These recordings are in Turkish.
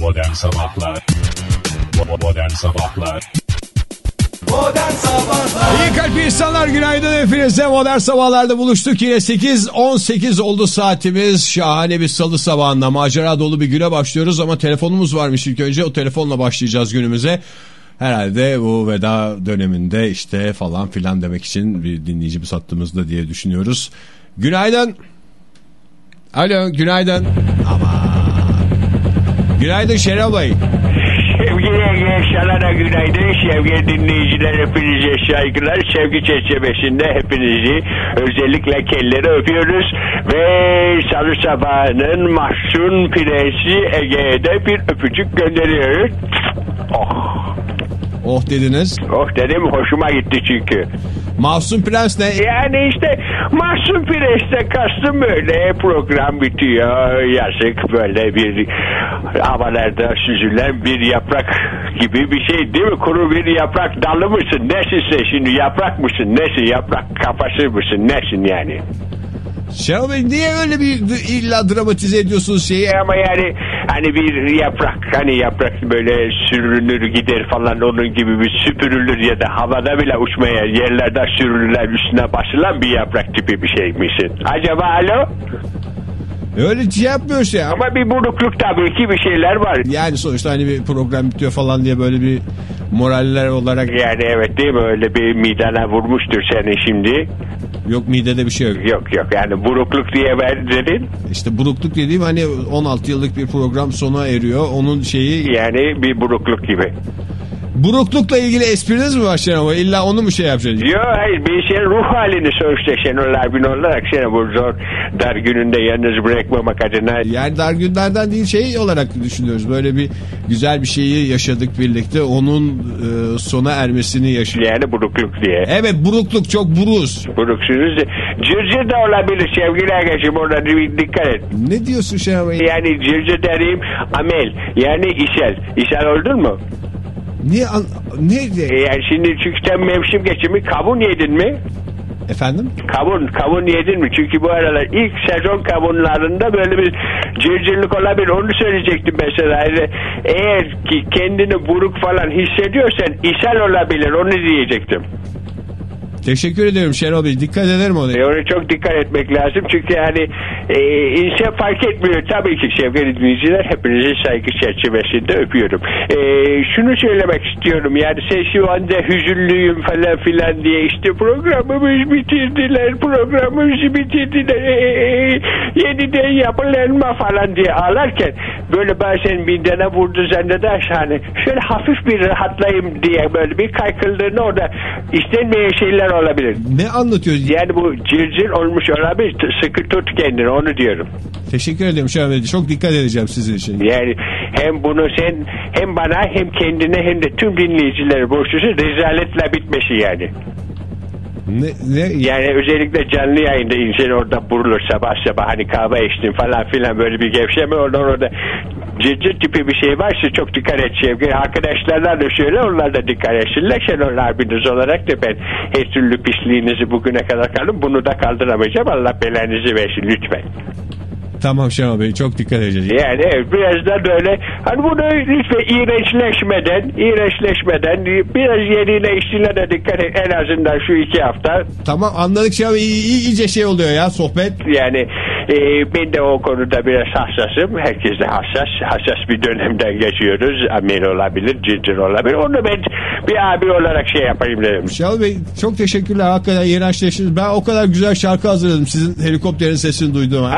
Modern Sabahlar. Modern Sabahlar. Modern Sabahlar. İyi kalp insanlar günaydın hepinize. Modern sabahlarda buluştuk. Yine 8-18 oldu saatimiz. Şahane bir salı sabahında. Macera dolu bir güne başlıyoruz ama telefonumuz varmış ilk önce. O telefonla başlayacağız günümüze. Herhalde bu veda döneminde işte falan filan demek için bir dinleyicimiz hattımızda diye düşünüyoruz. Günaydın. Alo günaydın. Ama günaydın Şenol Bey Sevgili gençlere günaydın. Sevgili dinleyiciler hepinize saygılar. Sevgi çerçevesinde hepinizi özellikle kelleri öpüyoruz. Ve salı sabahının mahzun prensi Ege'de bir öpücük gönderiyoruz. Oh, oh dediniz oh dedim hoşuma gitti çünkü. Mahsun Prens ne Yani işte Mahsun Pireç'te kastım böyle program bitiyor. Yazık böyle bir havalarda süzülen bir yaprak gibi bir şey değil mi? Kuru bir yaprak dalı mısın? Nesin sen şimdi? Yaprak mısın? Nesin? Yaprak kafası mısın? Nesin yani? Şenol Bey niye öyle bir illa dramatize ediyorsunuz şeyi E Ama yani hani bir yaprak hani yaprak böyle sürünür gider falan onun gibi bir süpürülür ya da havada bile uçmaya yerlerde sürülürler üstüne basılan bir yaprak tipi bir şey misin? Acaba alo? Öyle şey yapmıyor şey ama bir burukluk tabii ki bir şeyler var. yani sonuçta hani bir program bitiyor falan diye böyle bir moraller olarak Yani evet değil mi öyle bir midene vurmuştur seni şimdi. yok midede bir şey yok. Yok yok yani burukluk diye ben dedin. İşte burukluk dediğim hani 16 yıllık bir program sona eriyor. Onun şeyi Yani bir burukluk gibi. Buruklukla ilgili espriniz mi var Şenol Bey? İlla onu mu şey yapacaksınız? Yok hayır bir şeyin ruh halini sonuçta Şenol abin olarak seni bu zor dar gününde yalnız bırakmamak adına Yani dar günlerden değil şey olarak düşünüyoruz. Böyle bir güzel bir şeyi yaşadık birlikte. Onun e, sona ermesini yaşıyoruz. yani burukluk diye. Evet burukluk çok buruz. Buruksunuz. Cırcır da olabilir sevgili arkadaşım bir dikkat et. Ne diyorsun Şenol Bey? Yani cırcır dediğim amel yani ishal. İshal oldun mu? Niye an- ne E yani şimdi çünkü sen mevsim geçimi kavun yedin mi? efendim? Kavun, kavun yedin mi? Çünkü bu aralar ilk sezon kavunlarında böyle bir cırcırlık olabilir. Onu söyleyecektim mesela. Yani eğer ki kendini buruk falan hissediyorsan ishal olabilir. Onu diyecektim. Teşekkür ederim Şenol Bey. Dikkat ederim ona. E ona çok dikkat etmek lazım. Çünkü yani e, insan fark etmiyor. Tabii ki sevgili dinleyiciler hepinizi saygı çerçevesinde öpüyorum. E, şunu söylemek istiyorum. Yani sen şu anda hüzünlüyüm falan filan diye işte programımız bitirdiler. Programımızı bitirdiler. E, e, e, yeniden yapılanma falan diye ağlarken böyle bazen midene vurdu zannedersen hani şöyle hafif bir rahatlayayım diye böyle bir kaykıldığında orada istenmeyen şeyler olabilir. Ne anlatıyoruz? Yani bu cırcır olmuş olabilir. Sıkı tut kendini onu diyorum. Teşekkür ederim Bey. Çok dikkat edeceğim sizin için. Yani hem bunu sen hem bana hem kendine hem de tüm dinleyicilere borçlusun rezaletle bitmesi yani. Ne, ne? Yani özellikle canlı yayında insan orada burulur sabah sabah hani kahve içtin falan filan böyle bir gevşeme oradan orada cırcır tipi bir şey varsa çok dikkat et sevgili arkadaşlarla da şöyle onlar da dikkat etsinler. Şenol abiniz olarak da ben her türlü pisliğinizi bugüne kadar kalın bunu da kaldıramayacağım. Allah belanızı versin lütfen. Tamam Şenol Bey çok dikkat edeceğiz. Yani biraz da böyle hani bunu lütfen iğrençleşmeden iğrençleşmeden biraz yerine içtiğine de dikkat et en azından şu iki hafta Tamam anladık Şenol Bey. İyi- iyi- iyice şey oluyor ya sohbet. yani e, ben de o konuda biraz hassasım herkes de hassas hassas bir dönemden geçiyoruz amel olabilir cırcır olabilir onu ben bir abi olarak şey yapayım dedim Şenol Bey çok teşekkürler. Hakikaten iğrençleştiniz. Ben o kadar güzel şarkı hazırladım. Sizin helikopterin sesini duyduğum. an.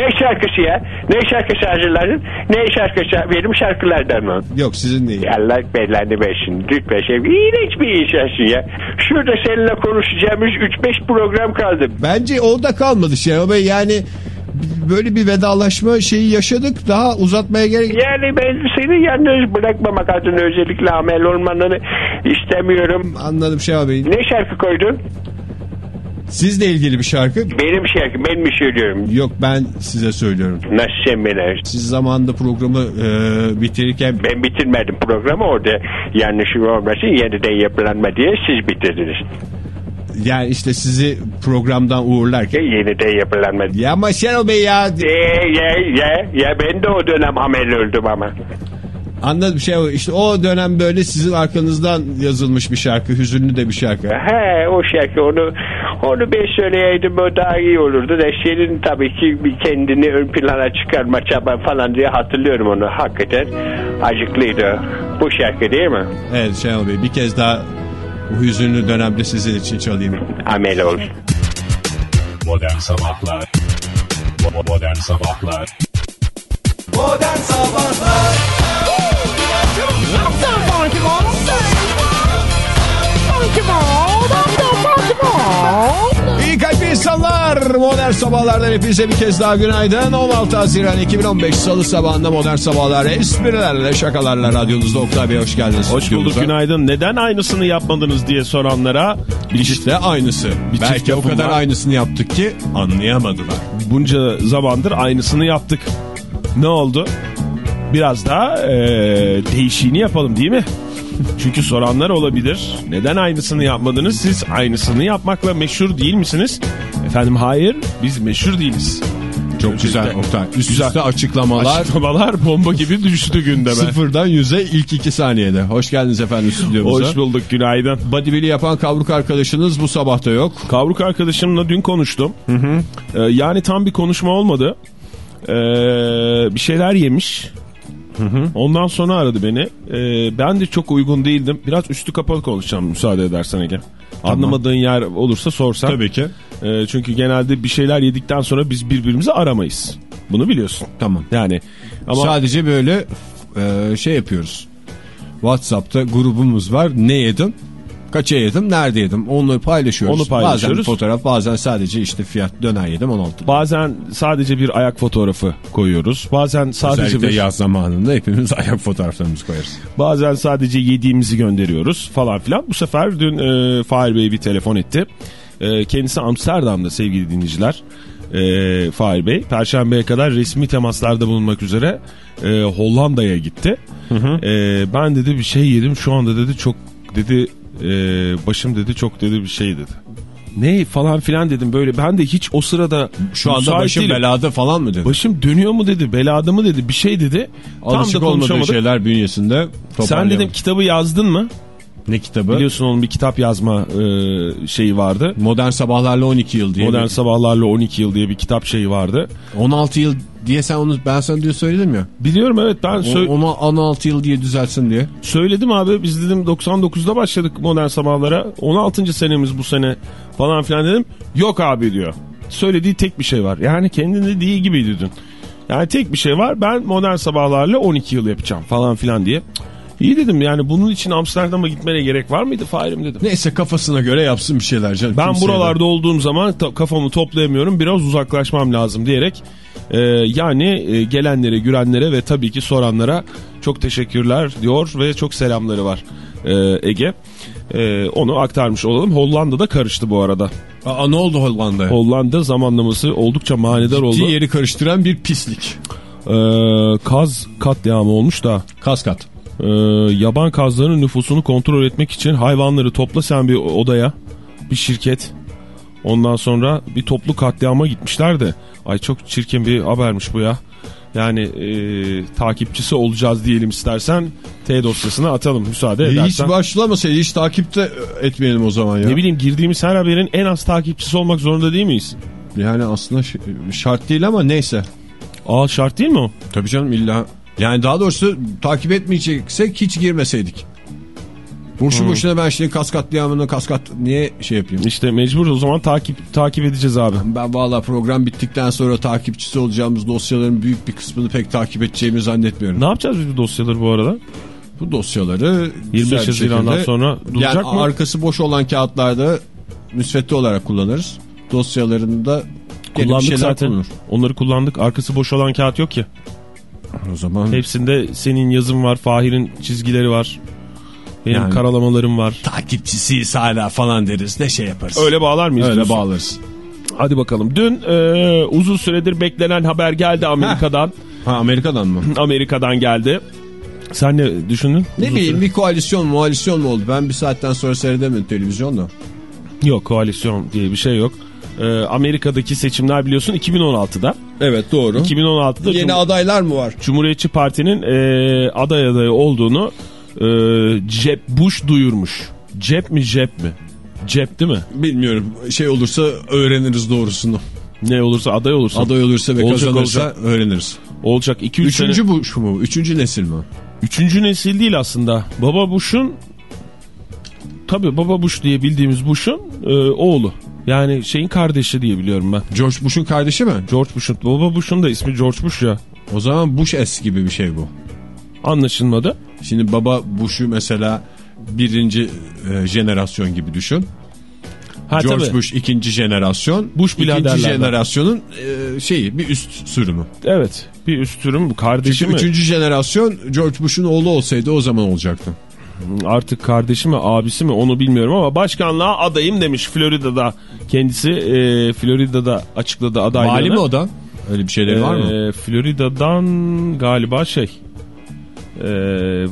Ne şarkısı ya ne şarkısı hazırladın ne şarkısı benim şarkılardan mı Yok sizin değil. Allah belanı versin. Lütfen şey. İğrenç bir insansın ya. Şurada seninle konuşacağımız 3-5 program kaldı. Bence orada kalmadı Şenol Bey. Yani böyle bir vedalaşma şeyi yaşadık. Daha uzatmaya gerek Yani ben seni yalnız bırakmamak adına özellikle amel olmanı istemiyorum. Anladım Şenol Bey. Ne şarkı koydun? Sizle ilgili bir şarkı. Benim şarkı. Ben mi söylüyorum? Yok ben size söylüyorum. Nasıl sen beni? Siz zamanında programı e, bitirirken Ben bitirmedim programı orada yanlışım olmasın yeniden yapılanma diye siz bitirdiniz. Yani işte sizi programdan uğurlarken. Yeniden yapılanmadı. Ya ama Şenol Bey ya. Ee, ya, ya, ya ben de o dönem amel öldüm ama. Anladım bir şey o. İşte o dönem böyle sizin arkanızdan yazılmış bir şarkı. Hüzünlü de bir şarkı. He o şarkı onu onu ben söyleyeydim o daha iyi olurdu da senin tabii ki bir kendini ön plana çıkarma çaba falan diye hatırlıyorum onu hakikaten acıklıydı bu şarkı değil mi? Evet Şenol Bey bir kez daha bu hüzünlü dönemde sizin için çalayım. Amel olsun. Modern Sabahlar Modern Sabahlar Modern Sabahlar İyi kalpli insanlar. Modern Sabahlar'dan hepinize bir kez daha günaydın. 16 Haziran 2015 Salı sabahında Modern Sabahlar esprilerle şakalarla radyonuzda Oktay Bey hoş geldiniz. Hoş bulduk stüdyomuza. günaydın. Neden aynısını yapmadınız diye soranlara bir İşte aynısı. Bir Belki o kadar var. aynısını yaptık ki anlayamadılar. bunca zamandır aynısını yaptık. Ne oldu? Biraz daha eee değişiğini yapalım değil mi? Çünkü soranlar olabilir. Neden aynısını yapmadınız? Siz aynısını yapmakla meşhur değil misiniz? Efendim hayır biz meşhur değiliz. Çok güzel Oktay. Üst Güzel. üste açıklamalar. Açıklamalar bomba gibi düştü gündeme. Sıfırdan yüze ilk iki saniyede. Hoş geldiniz efendim stüdyomuza. Hoş bulduk günaydın. Bodybuild'i yapan kavruk arkadaşınız bu sabahta yok. Kavruk arkadaşımla dün konuştum. Ee, yani tam bir konuşma olmadı. Ee, bir şeyler yemiş. Ondan sonra aradı beni. Ee, ben de çok uygun değildim. Biraz üstü kapalı konuşacağım müsaade edersen Ege. Anlamadığın yer olursa sorsan. Tabii ki. Ee, çünkü genelde bir şeyler yedikten sonra biz birbirimizi aramayız. Bunu biliyorsun. Tamam. Yani ama Sadece böyle e, şey yapıyoruz. WhatsApp'ta grubumuz var. Ne yedim? Kaça yedim? Nerede yedim? Onları paylaşıyoruz. Onu paylaşıyoruz. Bazen fotoğraf bazen sadece işte fiyat döner yedim 16. bazen sadece bir ayak fotoğrafı koyuyoruz. Bazen sadece Özellikle bir yaz zamanında hepimiz ayak fotoğraflarımızı koyarız. Bazen sadece yediğimizi gönderiyoruz falan filan. Bu sefer dün e, Fahir Bey bir telefon etti. E, kendisi Amsterdam'da sevgili dinleyiciler. E, Fahir Bey Perşembe'ye kadar resmi temaslarda bulunmak üzere e, Hollanda'ya gitti. E, ben dedi bir şey yedim şu anda dedi çok dedi e, başım dedi çok dedi bir şey dedi. Ne falan filan dedim böyle ben de hiç o sırada Şu anda başım değilim. belada falan mı dedi? Başım dönüyor mu dedi belada mı dedi bir şey dedi. Alışık Tam da olmadığı konuşamadık. şeyler bünyesinde Sen dedim kitabı yazdın mı? Ne kitabı? Biliyorsun onun bir kitap yazma e, şeyi vardı. Modern Sabahlarla 12 yıl diye. Modern bir- Sabahlarla 12 yıl diye bir kitap şeyi vardı. 16 yıl diye sen onu ben sana diyor söyledim ya. Biliyorum evet ben O, sö- onu 16 yıl diye düzeltsin diye. söyledim abi biz dedim 99'da başladık Modern Sabahlara 16. senemiz bu sene falan filan dedim. Yok abi diyor. Söylediği tek bir şey var. Yani kendinde dediği gibiydi dün. Yani tek bir şey var ben Modern Sabahlarla 12 yıl yapacağım falan filan diye. Cık, İyi dedim yani bunun için Amsterdam'a gitmene gerek var mıydı Fahir'im dedim. Neyse kafasına göre yapsın bir şeyler canım. Ben Kimseye de- buralarda olduğum zaman kafamı toplayamıyorum biraz uzaklaşmam lazım diyerek e, yani e, gelenlere gülenlere ve tabii ki soranlara çok teşekkürler diyor ve çok selamları var e, Ege. E, onu aktarmış olalım. Hollanda'da karıştı bu arada. Aa, ne oldu Hollanda'ya? Hollanda zamanlaması oldukça manidar oldu. Ciddi yeri karıştıran bir pislik. E, kaz katliamı olmuş da Kaskat. E, yaban kazların nüfusunu kontrol etmek için hayvanları topla sen bir odaya bir şirket ondan sonra bir toplu katliama gitmişler de ay çok çirkin bir habermiş bu ya yani e, takipçisi olacağız diyelim istersen T dosyasına atalım müsaade E, hiç edersen. başlamasaydı hiç takipte etmeyelim o zaman ya. ne bileyim girdiğimiz her haberin en az takipçisi olmak zorunda değil miyiz? Yani aslında şart değil ama neyse. Aa şart değil mi o? Tabii canım illa. Yani daha doğrusu takip etmeyeceksek hiç girmeseydik. Boşu boşuna ben şimdi kas katliamını kas kat niye şey yapayım? İşte mecbur o zaman takip takip edeceğiz abi. Ben valla program bittikten sonra takipçisi olacağımız dosyaların büyük bir kısmını pek takip edeceğimi zannetmiyorum. Ne yapacağız biz bu dosyaları bu arada? Bu dosyaları 25 güzel bir Haziran'dan sonra duracak yani mı? arkası boş olan kağıtlarda müsvedde olarak kullanırız. Dosyalarında Kullandık zaten. kullanır. Onları kullandık. Arkası boş olan kağıt yok ki. O zaman Hepsinde senin yazın var, Fahir'in çizgileri var. Benim Yani- karalamalarım var. takipçisiyiz hala falan deriz. Ne şey yaparız. Öyle bağlar mıyız? Öyle diyorsun? bağlarız. Hadi bakalım. Dün e, uzun süredir beklenen haber geldi Amerika'dan. Ha Amerika'dan mı? Amerika'dan geldi. Sen ne düşündün? Ne Uzun bileyim bir koalisyon mualisyon mu oldu? Ben bir saatten sonra seyredemedim televizyonda. Yok koalisyon diye bir şey yok. Ee, Amerika'daki seçimler biliyorsun 2016'da. Evet doğru. 2016'da Yeni Cum- adaylar mı var? Cumhuriyetçi Parti'nin e, aday adayı olduğunu e, Jeb Bush duyurmuş. Cep mi Jeb mi? Cep değil mi? Bilmiyorum. Şey olursa öğreniriz doğrusunu. Ne olursa aday olursa. Aday olursa ve Olacak, kazanırsa olacak. öğreniriz. Olacak 2-3 Üçüncü sene. Bush mu? Üçüncü nesil mi? Üçüncü nesil değil aslında. Baba Bush'un tabii Baba Bush diye bildiğimiz Bush'un e, oğlu. Yani şeyin kardeşi diye biliyorum ben. George Bush'un kardeşi mi? George Bush'un. Baba Bush'un da ismi George Bush ya. O zaman Bush S gibi bir şey bu. Anlaşılmadı. Şimdi baba Bush'u mesela birinci e, jenerasyon gibi düşün. Ha, George tabii. Bush ikinci jenerasyon. Bush ikinci jenerasyonun e, şeyi bir üst sürümü. Evet. Bir üst türüm kardeşi Çünkü mi? üçüncü jenerasyon George Bush'un oğlu olsaydı o zaman olacaktı. Artık kardeşi mi abisi mi onu bilmiyorum ama başkanlığa adayım demiş Florida'da. Kendisi e, Florida'da açıkladı adaylığını. Vali mi o da? Öyle bir şeyleri var mı? E, Florida'dan galiba şey e,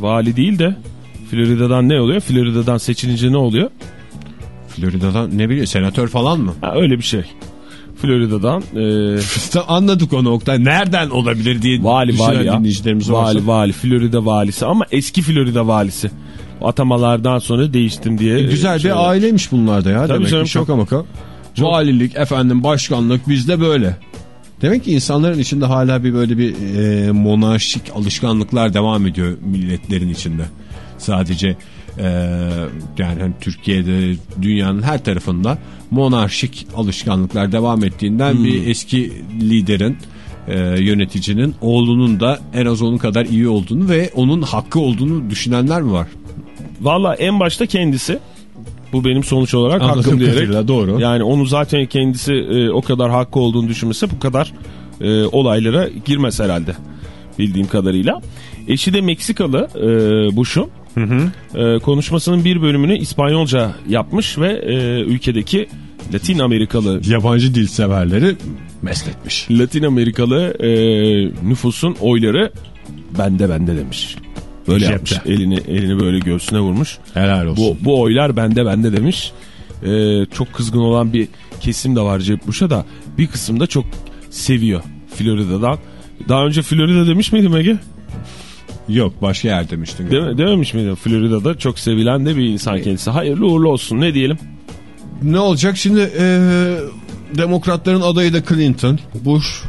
vali değil de Florida'dan ne oluyor? Florida'dan seçilince ne oluyor? Florida'dan ne bileyim senatör falan mı? Ha, öyle bir şey. Florida'dan e, Anladık o nokta. Nereden olabilir diye vali düşünen vali ya. dinleyicilerimiz varsa. Vali vali Florida valisi ama eski Florida valisi. Atamalardan sonra değiştim diye. E, Güzel şey bir aileymiş bunlar da ya. Tabii Demek canım, ki şaka çok- maka. Valilik, efendim başkanlık bizde böyle. Demek ki insanların içinde hala bir böyle bir e, monarşik alışkanlıklar devam ediyor milletlerin içinde. Sadece e, yani hani Türkiye'de dünyanın her tarafında monarşik alışkanlıklar devam ettiğinden Hmm. bir eski liderin e, yöneticinin oğlunun da en az onun kadar iyi olduğunu ve onun hakkı olduğunu düşünenler mi var? Valla en başta kendisi. Bu benim sonuç olarak Anladığım hakkım diyerek. kadarıyla doğru. Yani onu zaten kendisi e, o kadar hakkı olduğunu düşünmese bu kadar e, olaylara girmez herhalde. Bildiğim kadarıyla. Eşi de Meksikalı e, Bush'un. E, konuşmasının bir bölümünü İspanyolca yapmış ve e, ülkedeki Latin Amerikalı Yabancı dil severleri mesletmiş. Latin Amerikalı e, nüfusun oyları bende bende demiş. Böyle Cepte. yapmış. Elini elini böyle göğsüne vurmuş. Helal olsun. Bu, bu oylar bende bende demiş. E, çok kızgın olan bir kesim de var Jeb Bush'a da bir kısım da çok seviyor Florida'dan. Daha önce Florida demiş miydim Ege? Yok başka yer demiştin. Deme, dememiş miydim? Florida'da çok sevilen de bir insan kendisi. Hayırlı uğurlu olsun ne diyelim? Ne olacak şimdi eee, demokratların adayı da Clinton. Bush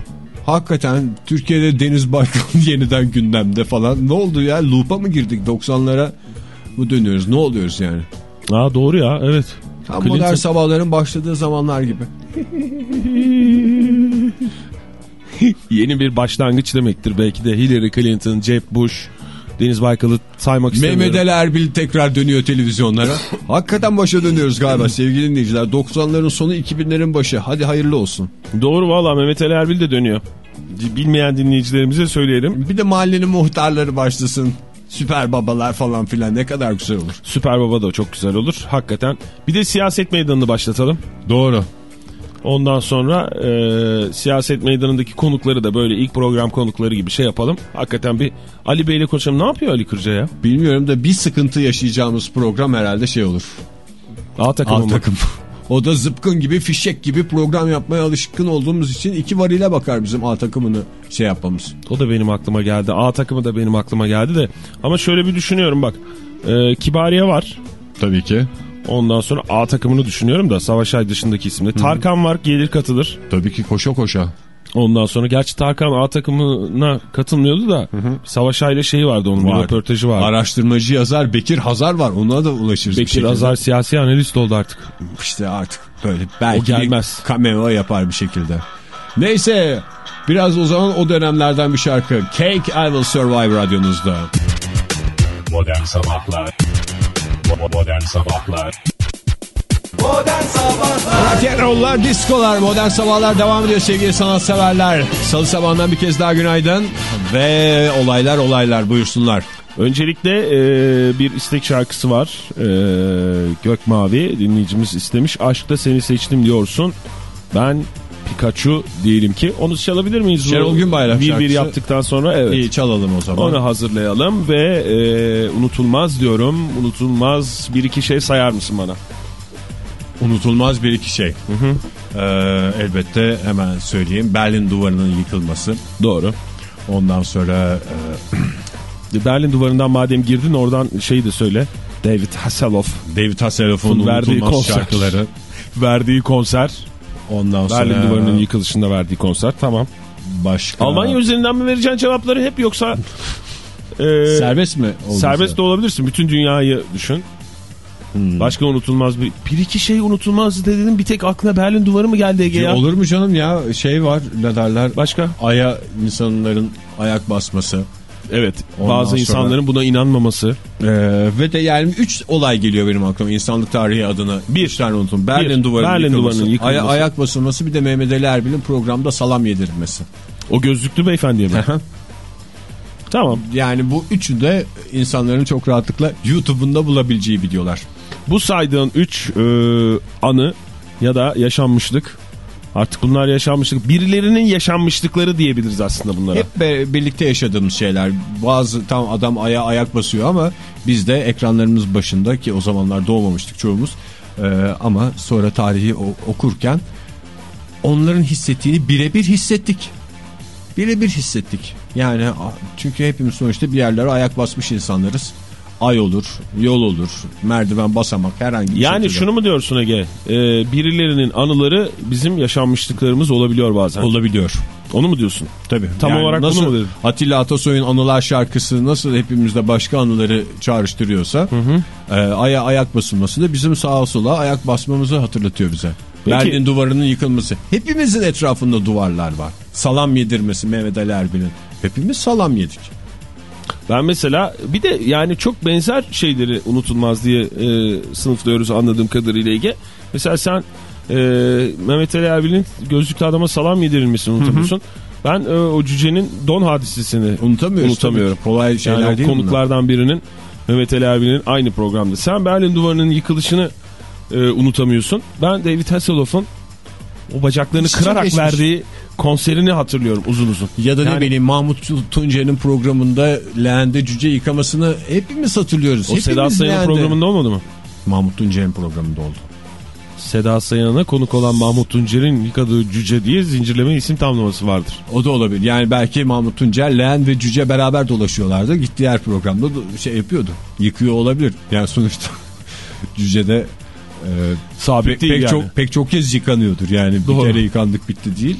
hakikaten Türkiye'de Deniz Baykal yeniden gündemde falan. Ne oldu ya loop'a mı girdik 90'lara mı dönüyoruz ne oluyoruz yani? Aa doğru ya evet. Tam Clinton- modern sabahların başladığı zamanlar gibi. Yeni bir başlangıç demektir belki de Hillary Clinton, Jeb Bush, Deniz Baykal'ı saymak istemiyorum. Mehmet Ali Erbil tekrar dönüyor televizyonlara. Hakikaten başa dönüyoruz galiba sevgili dinleyiciler. 90'ların sonu 2000'lerin başı. Hadi hayırlı olsun. Doğru valla Mehmet Ali Erbil de dönüyor. Bilmeyen dinleyicilerimize söyleyelim. Bir de mahallenin muhtarları başlasın. Süper babalar falan filan ne kadar güzel olur. Süper Baba da çok güzel olur hakikaten. Bir de siyaset meydanını başlatalım. Doğru. Ondan sonra e, siyaset meydanındaki konukları da böyle ilk program konukları gibi şey yapalım. Hakikaten bir Ali Bey'le konuşalım. Ne yapıyor Ali Kırca ya? Bilmiyorum da bir sıkıntı yaşayacağımız program herhalde şey olur. A takımı mı? takım. O da zıpkın gibi fişek gibi program yapmaya alışkın olduğumuz için iki varile bakar bizim A takımını şey yapmamız. O da benim aklıma geldi. A takımı da benim aklıma geldi de. Ama şöyle bir düşünüyorum bak. E, Kibariye var. Tabii ki. Ondan sonra A takımını düşünüyorum da Savaş Ay dışındaki isimde. Tarkan var gelir katılır. Tabii ki koşa koşa. Ondan sonra gerçi Tarkan A takımına katılmıyordu da Savaş Ay'la şeyi vardı onun bir Var. röportajı vardı. Araştırmacı yazar Bekir Hazar var. Ona da ulaşırız bir Bekir şekilde. Azar siyasi analist oldu artık. İşte artık böyle belki O gelmez. bir cameo yapar bir şekilde. Neyse biraz o zaman o dönemlerden bir şarkı. Cake I Will Survive radyonuzda. Modern Sabahlar Modern Sabahlar Modern Sabahlar Rock'n'roll'lar, diskolar, modern sabahlar devam ediyor sevgili sanatseverler. Salı sabahından bir kez daha günaydın. Ve olaylar olaylar buyursunlar. Öncelikle e, bir istek şarkısı var. E, Gök Mavi dinleyicimiz istemiş. Aşkta seni seçtim diyorsun. Ben Pikachu diyelim ki. Onu çalabilir miyiz? Bu Şenol Günbayrak Bir bir şarkısı. yaptıktan sonra evet. İyi çalalım o zaman. Onu hazırlayalım ve e, unutulmaz diyorum. Unutulmaz bir iki şey sayar mısın bana? Unutulmaz bir iki şey. Ee, elbette hemen söyleyeyim. Berlin duvarının yıkılması. Doğru. Ondan sonra e, Berlin duvarından madem girdin oradan şeyi de söyle. David Hasselhoff David Hasselhoff'un verdiği unutulmaz konser. şarkıları. verdiği konser. Ondan sonra Berlin duvarının yıkılışında verdiği konser. Tamam. başka Almanya üzerinden mi vereceksin cevapları hep yoksa e, serbest mi? serbest de olabilirsin. Bütün dünyayı düşün. Hmm. Başka unutulmaz bir bir iki şey unutulmaz dedin bir tek aklına Berlin duvarı mı geldi Ege ya? Olur mu canım ya şey var ne derler Başka? aya insanların ayak basması Evet. Ondan bazı sonra- insanların buna inanmaması. Ee, ve de yani 3 olay geliyor benim aklıma insanlık tarihi adına. Bir. Üç tane unuttum. Berlin Bir. duvarının Berlin yıkılması. duvarının yıkılması. Aya- ayak basılması bir de Mehmet Ali Erbil'in programda salam yedirmesi. O gözlüklü beyefendiye mi? tamam. yani bu üçü de insanların çok rahatlıkla YouTube'unda bulabileceği videolar. Bu saydığın 3 anı ya da yaşanmışlık artık bunlar yaşanmışlık birilerinin yaşanmışlıkları diyebiliriz aslında bunlara. Hep be- birlikte yaşadığımız şeyler. Bazı tam adam aya ayak basıyor ama biz de ekranlarımız başında ki o zamanlar doğmamıştık çoğumuz. Ee, ama sonra tarihi okurken onların hissettiğini birebir hissettik. Birebir hissettik. Yani çünkü hepimiz sonuçta bir yerlere ayak basmış insanlarız. Ay olur, yol olur, merdiven basamak herhangi bir Yani şunu mu diyorsun Ege? Ee, birilerinin anıları bizim yaşanmışlıklarımız olabiliyor bazen. olabiliyor. Onu mu diyorsun? Tabii. Tam olarak bunu nasıl mu dedin? Atilla Atasoy'un Anılar şarkısı nasıl hepimizde başka anıları çağrıştırıyorsa e, aya ayak basılması da bizim sağa sola ayak basmamızı hatırlatıyor bize. Peki- Berlin duvarının yıkılması. Hepimizin etrafında duvarlar var. Salam yedirmesi Mehmet Ali Erbil'in. Hepimiz salam yedik. Ben mesela bir de yani çok benzer şeyleri unutulmaz diye e, sınıflıyoruz anladığım kadarıyla Ege. Mesela sen e, Mehmet Ali Erbil'in gözlüklü adama salam yedirilmesini unutamıyorsun. Ben e, o cücenin don hadisesini unutamıyorum. tabii. Kolay şeyler Yani değil bunlar. konuklardan birinin Mehmet Ali Erbil'in aynı programda. Sen Berlin duvarının yıkılışını e, unutamıyorsun. Ben David Hasselhoff'un o bacaklarını Çok kırarak geçmiş. verdiği konserini hatırlıyorum uzun uzun. Ya da ne Yani- bileyim Mahmut Tuncer'in programında leğende cüce yıkamasını hepimiz hatırlıyoruz. O hepimiz Seda Sayan'ın programında olmadı mı? Mahmut Tuncer'in programında oldu. Seda Sayan'a konuk olan Mahmut Tuncer'in yıkadığı cüce diye zincirleme isim tamlaması vardır. O da olabilir. Yani belki Mahmut Tuncer, Leğen ve Cüce beraber dolaşıyorlardı. Gitti diğer programda da şey yapıyordu. Yıkıyor olabilir. Yani sonuçta Cüce de Sabit pek, değil pek yani. çok pek çok kez yıkanıyordur. Yani Doğru. bir kere yıkandık bitti değil.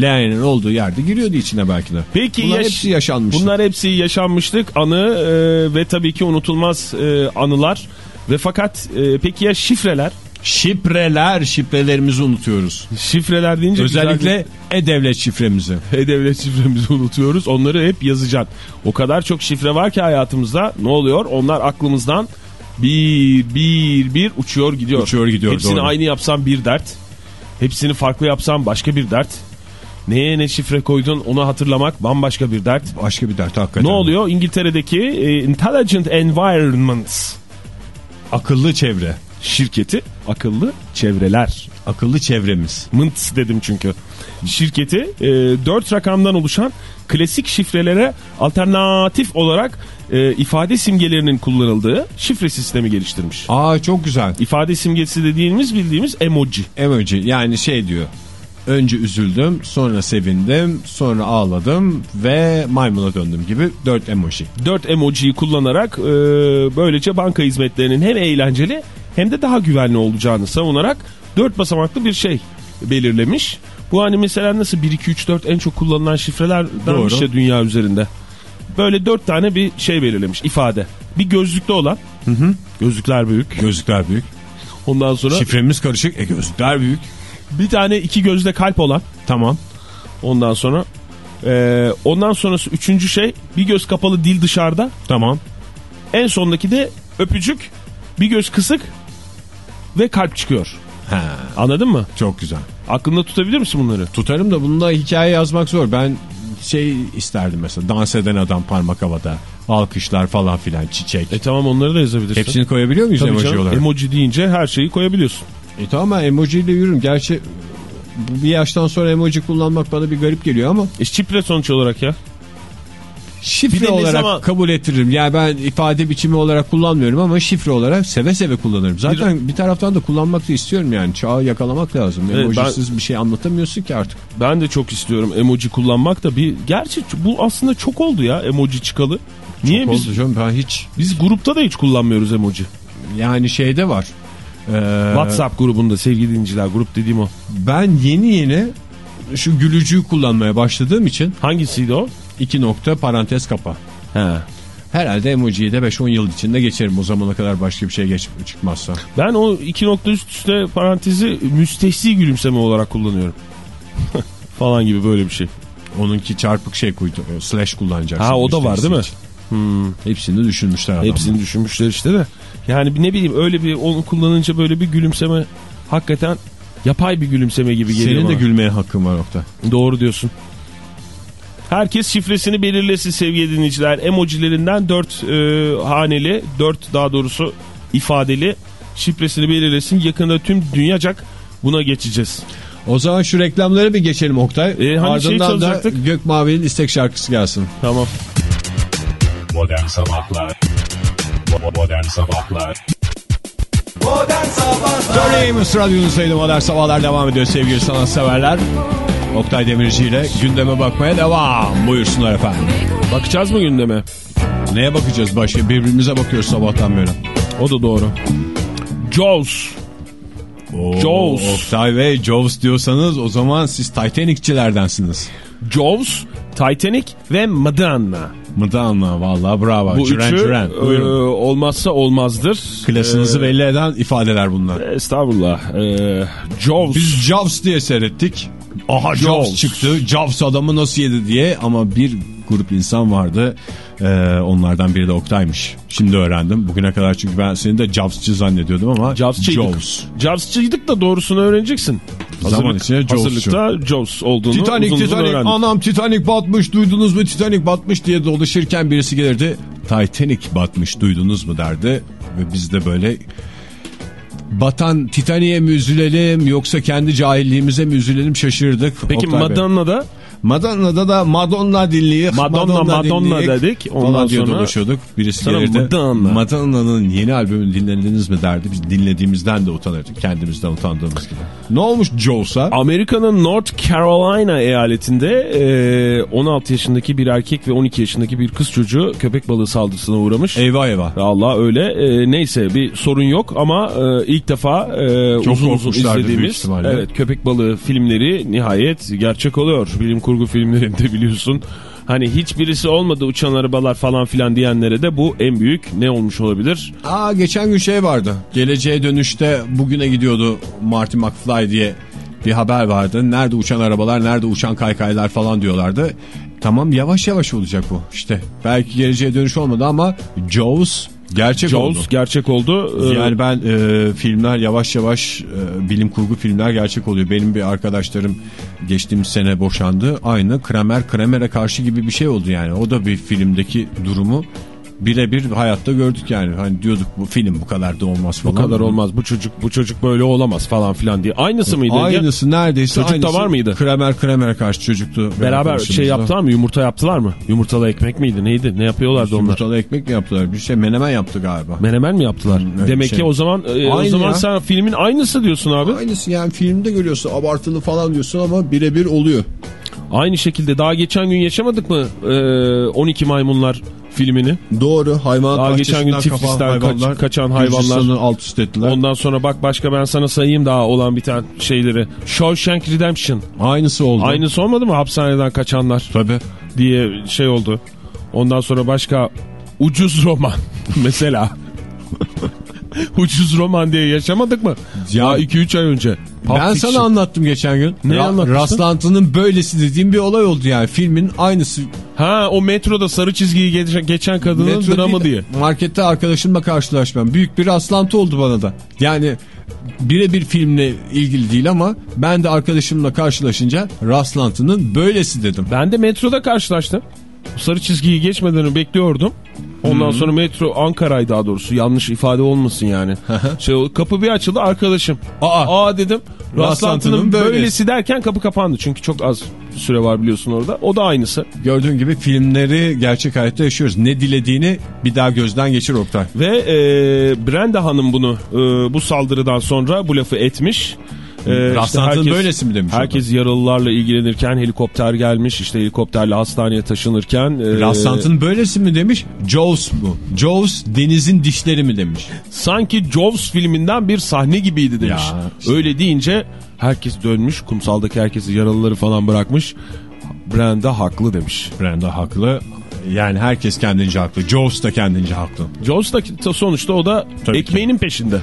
Leğen'in olduğu yerde giriyordu içine belki de. Peki Bunlar yaş- hepsi yaşanmış. Bunlar hepsi yaşanmışlık anı e, ve tabii ki unutulmaz e, anılar. Ve fakat e, peki ya şifreler? Şifreler, şifrelerimizi unutuyoruz. Şifreler deyince Özellikle e-devlet şifremizi. E-Devlet şifremizi unutuyoruz. Onları hep yazacaksın. O kadar çok şifre var ki hayatımızda. Ne oluyor? Onlar aklımızdan bir bir bir uçuyor gidiyor. Uçuyor gidiyor, Hepsini doğru. aynı yapsam bir dert. Hepsini farklı yapsam başka bir dert. Neye ne şifre koydun onu hatırlamak bambaşka bir dert. Başka bir dert hakikaten. Ne oluyor? İngiltere'deki e, Intelligent Environments Akıllı çevre. şirketi akıllı çevreler. Akıllı çevremiz. Mınts dedim çünkü. Şirketi e, 4 rakamdan oluşan klasik şifrelere alternatif olarak e, ifade simgelerinin kullanıldığı şifre sistemi geliştirmiş. Aa çok güzel. İfade simgesi dediğimiz bildiğimiz emoji. Emoji yani şey diyor. Önce üzüldüm, sonra sevindim, sonra ağladım ve maymuna döndüm gibi dört emoji. 4 emojiyi kullanarak e, böylece banka hizmetlerinin hem eğlenceli hem de daha güvenli olacağını savunarak 4 basamaklı bir şey belirlemiş. Bu hani mesela nasıl 1 2 3 4 en çok kullanılan şifrelerden Doğru. işte dünya üzerinde. Böyle 4 tane bir şey belirlemiş ifade. Bir gözlüklü olan. Gözlükler büyük. Gözlükler büyük. Ondan sonra Şifremiz karışık. E gözlükler büyük. bir tane iki gözde kalp olan. Tamam. Ondan sonra e, ondan sonrası üçüncü şey bir göz kapalı dil dışarıda. Tamam. En sondaki de öpücük, bir göz kısık ve kalp çıkıyor. Ha, Anladın mı? çok güzel. Aklında tutabilir misin bunları? Tutarım da bunda hikaye yazmak zor. Ben şey isterdim mesela dans eden adam parmak havada. Alkışlar falan filan çiçek. E tamam onları da yazabilirsin. Hepsini koyabiliyor muyuz Tabii emoji canım, olarak? Emoji deyince her şeyi koyabiliyorsun. E tamam ben emoji ile yürürüm. Gerçi bir yaştan sonra emoji kullanmak bana bir garip geliyor ama E şifre sonuç olarak ya. Şifre Bir olarak zaman- kabul ettiririm. Yani ben ifade biçimi olarak kullanmıyorum ama şifre olarak seve seve kullanırım. Zaten bir, taraftan da kullanmak da istiyorum yani. Çağı yakalamak lazım. Evet, Emojisiz bir şey anlatamıyorsun ki artık. Ben de çok istiyorum emoji kullanmak da bir gerçi bu aslında çok oldu ya emoji çıkalı. Niye Çok biz oldu canım ben hiç biz grupta da hiç kullanmıyoruz emoji. yani şeyde var. Ee, WhatsApp grubunda sevgili dinleyiciler grup dediğim o. Ben yeni yeni şu gülücüğü kullanmaya başladığım için Hangisiydi o? İki nokta parantez kapa. He. Herhalde emojiyi de 5-10 yıl içinde geçerim o zamana kadar başka bir şey geç, çıkmazsa. Ben o iki nokta üst üste parantezi müstehsi gülümseme olarak kullanıyorum. Falan gibi böyle bir şey. Onunki çarpık şey koydu. e, Slash kullanacaksın. Ha o da var değil mi? için. Hepsini düşünmüşler adamlar. Hepsini düşünmüşler işte de. Yani ne bileyim öyle bir onu kullanınca böyle bir gülümseme hakikaten yapay bir gülümseme gibi geliyor Senin de bana. gülmeye hakkın var Oktay. Doğru diyorsun. Herkes şifresini belirlesin sevgili dinleyiciler. Emojilerinden 4 haneli, 4 daha doğrusu ifadeli şifresini belirlesin. Yakında tüm dünyacak buna geçeceğiz. O zaman şu reklamları bir geçelim Oktay. E, hani şey Ardından da çalacaktık? Gökmavi'nin istek şarkısı gelsin. Tamam. Modern Sabahlar Modern Sabahlar Modern Sabahlar Döneyimiz radyonuzdaydı Modern Sabahlar devam ediyor sevgili sanatseverler. Oktay Demirci ile gündeme bakmaya devam. Buyursunlar efendim. Bakacağız mı gündeme? Neye bakacağız başka? Birbirimize bakıyoruz sabahtan beri. O da doğru. Jaws. Jaws. Oktay Bey Jaws diyorsanız o zaman siz Titanic'çilerdensiniz. Jaws, Titanic ve Madonna. Madonna valla bravo. Bu Cüren, üçü cüren. e, olmazsa olmazdır. Klasınızı E, belli eden ifadeler bunlar. Estağfurullah. E, Jaws. Biz Jaws diye seyrettik. Aha Jaws. çıktı. Jaws adamı nasıl yedi diye ama bir grup insan vardı. Ee, onlardan biri de Oktay'mış. Şimdi öğrendim. Bugüne kadar çünkü ben seni de Jaws'çı zannediyordum ama Jaws'çıydık. Jaws. Jaws'çıydık da doğrusunu öğreneceksin. Zaman içinde Jaws'çu. Hazırlıkta Jaws olduğunu Titanic, uzun uzun Titanic, öğrendik. anam Titanic batmış duydunuz mu Titanic batmış diye dolaşırken birisi gelirdi. Titanic batmış duydunuz mu derdi. Ve biz de böyle batan Titanic'e mi üzülelim yoksa kendi cahilliğimize mi üzülelim şaşırdık. Peki Oktay Bey. Madonna'da Madonna'da da Madonna dinleyik. Madonna, Madonna dinleyik dedik. Falan Ondan diye sonra- dolaşıyorduk. Birisi Sonra gelirdi. Madonna. Madonna'nın yeni albümünü dinlediniz mi derdi. Biz dinlediğimizden de utanırdık. Kendimizden utandığımız gibi. Ne olmuş Jaws'a? Amerika'nın North Carolina eyaletinde e, 16 yaşındaki bir erkek ve 12 yaşındaki bir kız çocuğu köpek balığı saldırısına uğramış. Eyvah eyvah. Allah öyle. E, neyse bir sorun yok ama e, ilk defa e, Çok uzun uzun izlediğimiz evet köpek balığı filmleri nihayet gerçek oluyor. Bilim kurgu filmlerinde biliyorsun. Hani hiçbirisi olmadı uçan arabalar falan filan diyenlere de bu en büyük ne olmuş olabilir? Aa geçen gün şey vardı. Geleceğe dönüşte bugüne gidiyordu Marty McFly diye bir haber vardı. Nerede uçan arabalar, nerede uçan kaykaylar falan diyorlardı. Tamam yavaş yavaş olacak bu. İşte belki geleceğe dönüş olmadı ama Jaws gerçek Jaws oldu. gerçek oldu. Ee, Yani ben e, filmler yavaş yavaş e, bilim kurgu filmler gerçek oluyor. Benim bir arkadaşlarım geçtiğimiz sene boşandı. Aynı Kramer Kramer'e karşı gibi bir şey oldu yani. O da bir filmdeki durumu birebir hayatta gördük yani. Hani diyorduk bu film bu kadar da olmaz bu falan. kadar olmaz. Bu çocuk bu çocuk böyle olamaz falan filan diye. Aynısı mıydı? Aynısı neredeyse Çocuk da aynısı. var mıydı? Kramer Kramer'e karşı çocuktu. Beraber şey da. yaptılar mı? Yumurta yaptılar mı? Yumurtalı ekmek miydi? Neydi? Ne yapıyorlardı onlar? Yumurtalı ekmek mi yaptılar? Bir şey menemen yaptı galiba. Menemen mi yaptılar? öyle Demek şey. ki o zaman e, o Aynı zaman ya. sen filmin aynısı diyorsun abi. Aynısı yani filmde görüyorsun abartılı falan diyorsun ama birebir oluyor. Aynı şekilde daha geçen gün yaşamadık mı? e, 12 maymunlar filmini. Doğru hayvanat Daha geçen gün Tiflis'ten kaç- kaçan hayvanlar. Alt üst ettiler. Ondan sonra bak başka ben sana sayayım daha olan bir tane şeyleri. Shawshank Redemption. Aynısı oldu. Aynısı olmadı mı hapishaneden kaçanlar Tabii. diye şey oldu. Ondan sonra başka ucuz roman mesela. ucuz roman diye yaşamadık mı? Ya 2-3 ay önce. Pulp Ben Fiction. sana anlattım geçen gün. Ne anlatmıştın? Rastlantının böylesi dediğim bir olay oldu yani. Filmin aynısı. Ha o metroda sarı çizgiyi geçen, geçen kadının Metro dramı değil, diye. Markette arkadaşımla karşılaşmam. Büyük bir rastlantı oldu bana da. Yani birebir filmle ilgili değil ama ben de arkadaşımla karşılaşınca rastlantının böylesi dedim. Ben de metroda karşılaştım. Sarı çizgiyi geçmeden bekliyordum. Ondan sonra metro Ankara'ydı daha doğrusu. Yanlış ifade olmasın yani. şey kapı bir açıldı arkadaşım. Aa, aa dedim. Rastlantının böylesi derken kapı kapandı. Çünkü çok az süre var biliyorsun orada. O da aynısı. Gördüğün gibi filmleri gerçek hayatta yaşıyoruz. Ne dilediğini bir daha gözden geçir Oktay. Ve e, Brenda Hanım bunu e, bu saldırıdan sonra bu lafı etmiş. E, Rastlantının böylesi mi demiş Herkes yaralılarla ilgilenirken helikopter gelmiş. işte helikopterle hastaneye taşınırken. E, Rastlantının böylesi mi demiş? Jaws mu? Jaws denizin dişleri mi demiş? sanki Jaws filminden bir sahne gibiydi demiş. Ya, işte. Öyle deyince herkes dönmüş. Kumsaldaki herkesi yaralıları falan bırakmış. Brenda haklı demiş. Brenda haklı. Yani herkes kendince haklı. Jaws da kendince haklı. Jaws da sonuçta o da Tabii ekmeğinin peşinde.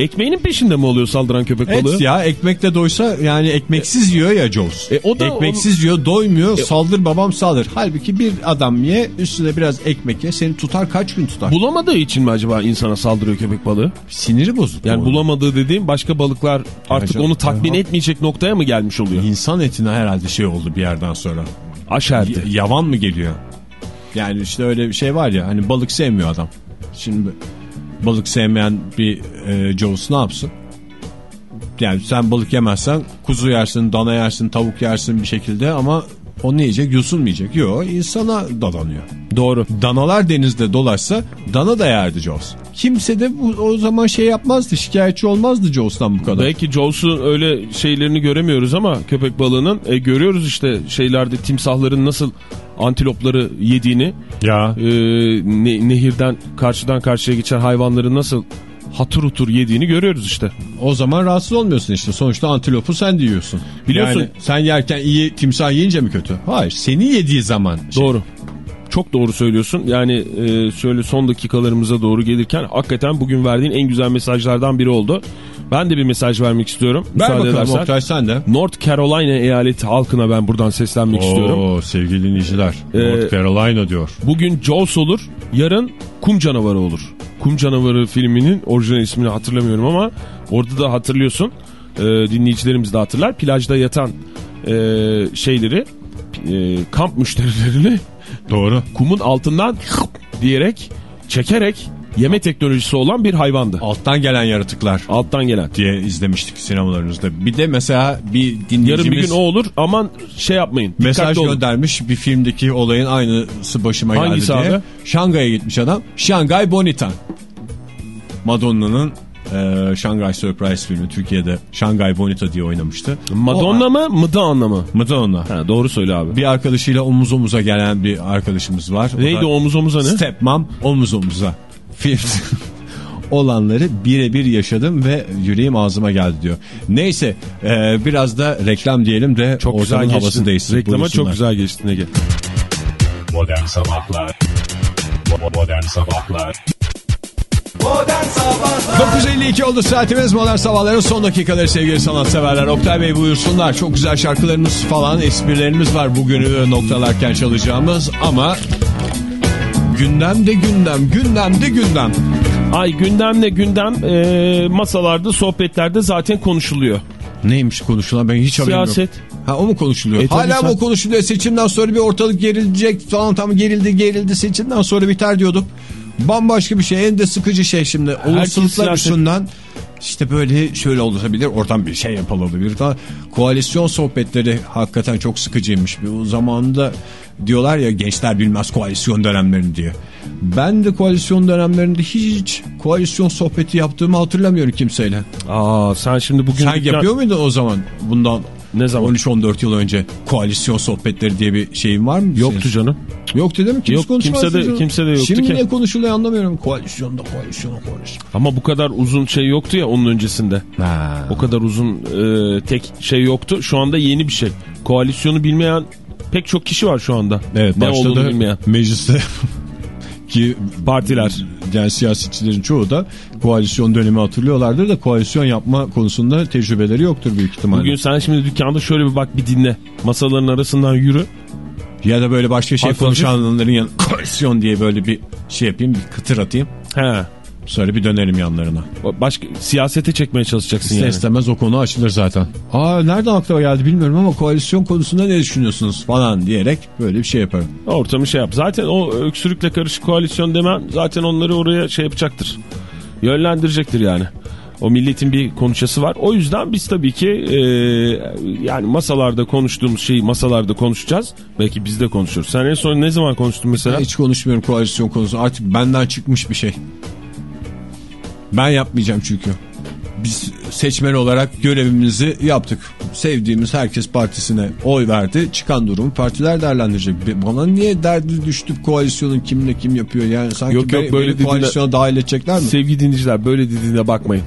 Ekmeğinin peşinde mi oluyor saldıran köpek balığı? Et ya ekmekle doysa yani ekmeksiz yiyor ya Jaws. E, o da ekmeksiz yiyor doymuyor saldır babam saldır. Halbuki bir adam ye üstüne biraz ekmek ye seni tutar kaç gün tutar? Bulamadığı için mi acaba insana saldırıyor köpek balığı? Siniri bozuk. Yani bu. bulamadığı dediğim başka balıklar artık canım, onu tatmin aha. etmeyecek noktaya mı gelmiş oluyor? İnsan etine herhalde şey oldu bir yerden sonra. Aşerdi. Y- yavan mı geliyor? Yani işte öyle bir şey var ya hani balık sevmiyor adam. Şimdi balık sevmeyen bir e, Jaws ne yapsın? Yani sen balık yemezsen kuzu yersin, dana yersin, tavuk yersin bir şekilde ama o ne yiyecek? Yosun mu yiyecek? Yok insana dadanıyor. Doğru. Danalar denizde dolaşsa dana da yerdi Jaws. Kimse de bu, o zaman şey yapmazdı şikayetçi olmazdı Jaws'tan bu kadar. Belki Jaws'un öyle şeylerini göremiyoruz ama köpek balığının e, görüyoruz işte şeylerde timsahların nasıl antilopları yediğini Ya. e, ne- nehirden karşıdan karşıya geçen hayvanları nasıl hatır hutur yediğini görüyoruz işte. O zaman rahatsız olmuyorsun işte. Sonuçta antilopu sen de yiyorsun. Biliyorsun- Yani sen yerken iyi timsah yiyince mi kötü? Hayır. Seni yediği zaman. şey. Doğru. Çok doğru söylüyorsun. Yani e, şöyle son dakikalarımıza doğru gelirken hakikaten bugün verdiğin en güzel mesajlardan biri oldu. Ben de bir mesaj vermek istiyorum. Ver müsaade bakalım edersen. Oktay sen de. North Carolina eyaleti halkına ben buradan seslenmek istiyorum. Oo sevgili dinleyiciler. Ee, North Carolina diyor. Bugün Jaws olur, yarın Kum Canavarı olur. Kum Canavarı filminin orijinal ismini hatırlamıyorum ama orada da hatırlıyorsun. E, dinleyicilerimiz de hatırlar. Plajda yatan e, şeyleri, e, kamp müşterilerini Doğru. kumun altından diyerek, çekerek yeme teknolojisi olan bir hayvandı. Alttan gelen yaratıklar Alttan gelen. diye izlemiştik sinemalarımızda. Bir de mesela bir dinleyicimiz Yarın bir gün o olur aman şey yapmayın. mesaj olun. göndermiş bir filmdeki olayın aynısı başıma Hangisi geldi diye. abi? Şangay'a gitmiş adam. Şangay Bonita. Madonna'nın e, Şangay Surprise filmi Türkiye'de Şangay Bonita diye oynamıştı. Madonna mı Madonna mı? Madonna. Ha, doğru söyle abi. Bir arkadaşıyla omuz omuza gelen bir arkadaşımız var. O Neydi omuz omuza ne? Stepmom omuz omuza. Film olanları birebir yaşadım ve yüreğim ağzıma geldi diyor. Neyse e, biraz da reklam diyelim de Çok güzel ortamın geçtin. havası değişsin. Reklama Buyursunlar. çok güzel geçtin Ege. Modern Sabahlar Bo- Modern Sabahlar Modern Sabahlar 9.52 oldu saatimiz modern sabahların son dakikaları sevgili sanatseverler. Oktay Bey buyursunlar. Çok güzel şarkılarımız falan esprilerimiz var bugünü noktalarken çalacağımız ama gündem de gündem, gündem de gündem. Ay gündem ne gündem e, masalarda sohbetlerde zaten konuşuluyor. Neymiş konuşulan ben hiç haberim yok. Siyaset. Ha o mu konuşuluyor? E, Hala sen- o konuşuluyor? Seçimden sonra bir ortalık gerilecek falan tam gerildi gerildi seçimden sonra biter diyorduk. Bambaşka bir şey en de sıkıcı şey şimdi. Siyaset- üstünden işte böyle şöyle olabilir oradan bir şey yapılabilir. Daha koalisyon sohbetleri hakikaten çok sıkıcıymış. Bu zamanında diyorlar ya gençler bilmez koalisyon dönemlerini diye. Ben de koalisyon dönemlerinde hiç koalisyon sohbeti yaptığımı hatırlamıyorum kimseyle. Aa sen şimdi bugün Sen yapıyor muydun o zaman? Bundan Ne zaman? 13-14 yıl önce koalisyon sohbetleri diye bir şeyin var mı? Yoktu Senin? canım. Yoktu değil mi? Kimse Yok, konuşmaz kimse de- canım. kimse de yoktu Şimdi ki. ne konuşuluyor anlamıyorum. Koalisyonda koalisyon koalisyon. Ama bu kadar uzun şey yoktu ya onun öncesinde. Ha. O kadar uzun e, tek şey yoktu. Şu anda yeni bir şey. Koalisyonu bilmeyen pek çok kişi var şu anda. Evet ne olduğunu başladı bilmeyen. mecliste ki Partiler. Yani siyasetçilerin çoğu da koalisyon dönemi hatırlıyorlardır da koalisyon yapma konusunda tecrübeleri yoktur büyük ihtimalle. Bugün sen şimdi dükkanda şöyle bir bak bir dinle. Masaların arasından yürü. Ya da böyle başka şey Hafif konuşanların yanı koalisyon diye böyle bir şey yapayım bir kıtır atayım. He. Sonra bir dönerim yanlarına. Başka siyasete çekmeye çalışacaksın İster yani. istemez o konu açılır zaten. Aa nereden aklıma geldi bilmiyorum ama koalisyon konusunda ne düşünüyorsunuz falan diyerek böyle bir şey yaparım. Ortamı şey yap. Zaten o öksürükle karışık koalisyon demen zaten onları oraya şey yapacaktır. Yönlendirecektir yani. O milletin bir konuşası var. O yüzden biz tabii ki e, yani masalarda konuştuğumuz şeyi masalarda konuşacağız. Belki biz de konuşuruz. Sen en son ne zaman konuştun mesela? Hiç konuşmuyorum koalisyon konusu. Artık benden çıkmış bir şey. Ben yapmayacağım çünkü. Biz seçmen olarak görevimizi yaptık. Sevdiğimiz herkes partisine oy verdi. Çıkan durumu partiler değerlendirecek. Bana niye derdi düştü koalisyonun kimle kim yapıyor yani sanki Yok, yok, böyle beni dediğine- koalisyona dahil edecekler mi? Sevgili dinleyiciler böyle dediğine bakmayın.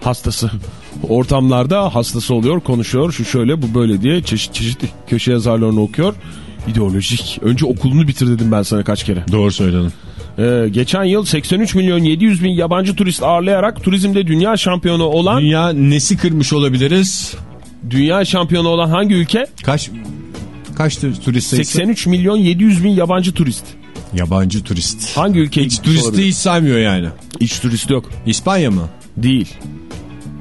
Hastası. Ortamlarda hastası oluyor, konuşuyor. Şu şöyle bu böyle diye çeşit çeşit köşe yazarlarını okuyor. İdeolojik. Önce okulunu bitir dedim ben sana kaç kere. Doğru söyledin. Ee, geçen yıl 83 milyon 700 bin yabancı turist ağırlayarak turizmde dünya şampiyonu olan Dünya nesi kırmış olabiliriz? dünya şampiyonu olan hangi ülke? Kaç kaç turist sayısı? 83 milyon 700 bin yabancı turist. Yabancı turist. Hangi ülke? Hiç turisti hiç saymıyor yani. İç turist yok. İspanya mı? Değil.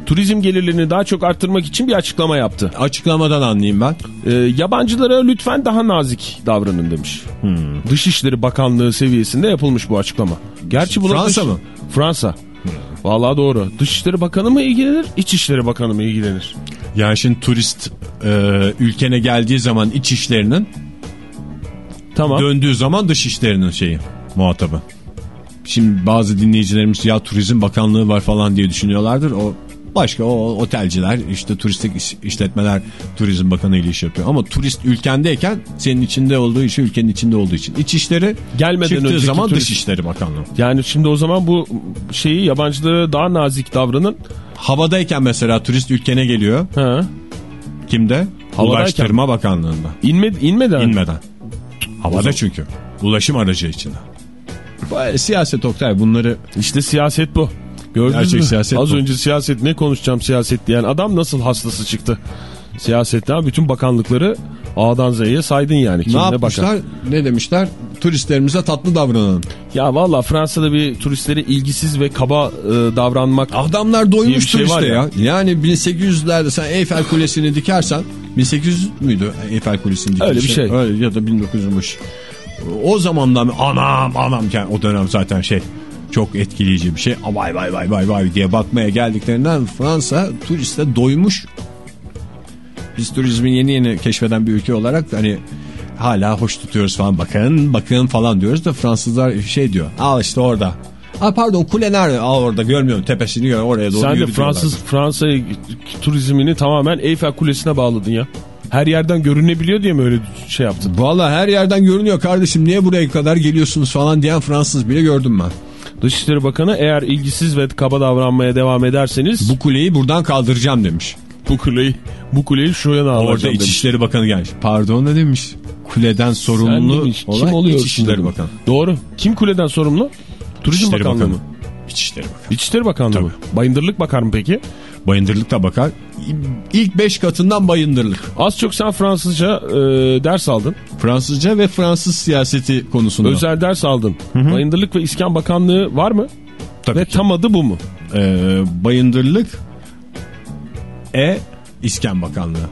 Turizm gelirlerini daha çok arttırmak için bir açıklama yaptı. Açıklamadan anlayayım ben. Ee, yabancılara lütfen daha nazik davranın demiş. Hmm. Dışişleri Bakanlığı seviyesinde yapılmış bu açıklama. Gerçi buna Fransa dış- mı? Fransa. Vallahi doğru. Dışişleri Bakanı mı ilgilenir, İçişleri Bakanı mı ilgilenir? Yani şimdi turist e, ülkene geldiği zaman iç işlerinin Tamam. döndüğü zaman dış işlerinin şeyi muhatabı. Şimdi bazı dinleyicilerimiz ya turizm bakanlığı var falan diye düşünüyorlardır. O başka o otelciler işte turistik iş- işletmeler turizm bakanı ile iş yapıyor. Ama turist ülkendeyken senin içinde olduğu için ülkenin içinde olduğu için iç işleri Gelmeden önceki zaman turist- dışişleri bakanlığı. Yani şimdi o zaman bu şeyi yabancılara daha nazik davranın. Havadayken mesela turist ülkene geliyor. Ha. Kimde? Havadayken Ulaştırma Bakanlığı'nda. İnme, inmeden. İnmeden. Havada çünkü. Ulaşım aracı içinde. Siyaset Oktay bunları İşte siyaset bu. Gördünüz Gerçek mü? siyaset Az bu. önce siyaset ne konuşacağım siyaset diyen adam nasıl hastası çıktı. Siyasetten bütün bakanlıkları A'dan Z'ye saydın yani. ne Kim yapmışlar? bakan. Ne demişler? Turistlerimize tatlı davranalım. Ya valla Fransa'da bir turistlere ilgisiz ve kaba e, davranmak. Adamlar doymuş şey turiste ya. ya. Yani 1800'lerde sen Eyfel Kulesi'ni dikersen 1800 müydü Eyfel Kulesi'ni dikişi? Öyle bir şey. Öyle ya da 1900'müş. O zamandan anam anam yani o dönem zaten şey çok etkileyici bir şey. Vay vay vay vay vay diye bakmaya geldiklerinden Fransa turiste doymuş. Biz turizmi yeni yeni keşfeden bir ülke olarak hani hala hoş tutuyoruz falan bakın bakın falan diyoruz da Fransızlar şey diyor al işte orada. Aa, pardon kule nerede? Aa, orada görmüyorum tepesini gör oraya doğru Sen de Fransız Fransa turizmini tamamen Eyfel Kulesi'ne bağladın ya. Her yerden görünebiliyor diye mi öyle şey yaptın? Valla her yerden görünüyor kardeşim niye buraya kadar geliyorsunuz falan diyen Fransız bile gördüm ben. Dışişleri Bakanı eğer ilgisiz ve kaba davranmaya devam ederseniz bu, Bu kuleyi buradan kaldıracağım demiş. kuleyi bu kuleyi şuraya da Orada alacağım demiş. İçişleri Bakanı gelmiş. Pardon ne demiş? Kuleden sorumlu demiş, kim oluyor İçişleri? Bakanı. Doğru. Kim kuleden sorumlu? Turizm İçişleri Bakanlığı Bakanı. mı? İçişleri Bakanı. İçişleri Bakanlığı mı? Bayındırlık bakar mı peki? Bayındırlık da bakar. İlk beş katından bayındırlık. Az çok sen Fransızca e, ders aldın. Fransızca ve Fransız siyaseti konusunda. Özel ders aldın. Bayındırlık ve İskan Bakanlığı var mı? Tabii ve ki. tam adı bu mu? Ee, bayındırlık E İskan Bakanlığı.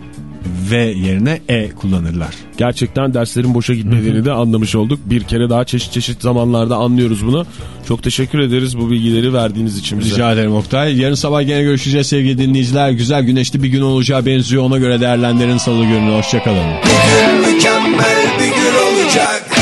V yerine E kullanırlar. Gerçekten derslerin boşa gitmediğini de anlamış olduk. Bir kere daha çeşit çeşit zamanlarda anlıyoruz bunu. Çok teşekkür ederiz bu bilgileri verdiğiniz için bize. Rica ederim Oktay. Yarın sabah gene görüşeceğiz sevgili dinleyiciler. Güzel güneşli bir gün olacağı benziyor. Ona göre değerlendirin salı gününü. Hoşçakalın. Mükemmel bir gün olacak.